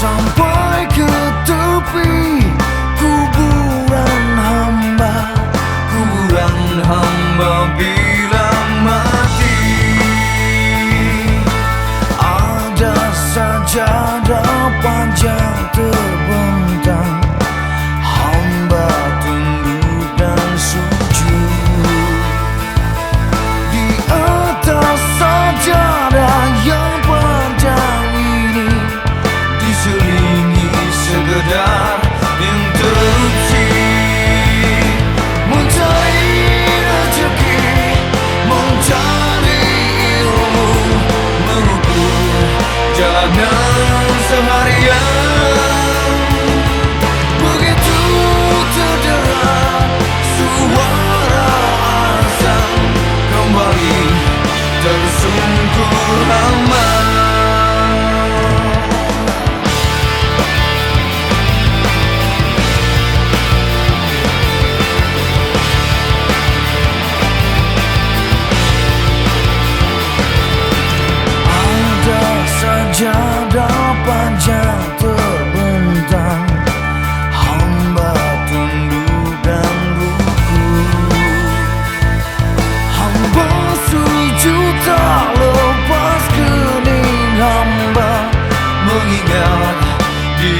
上坡 ingat di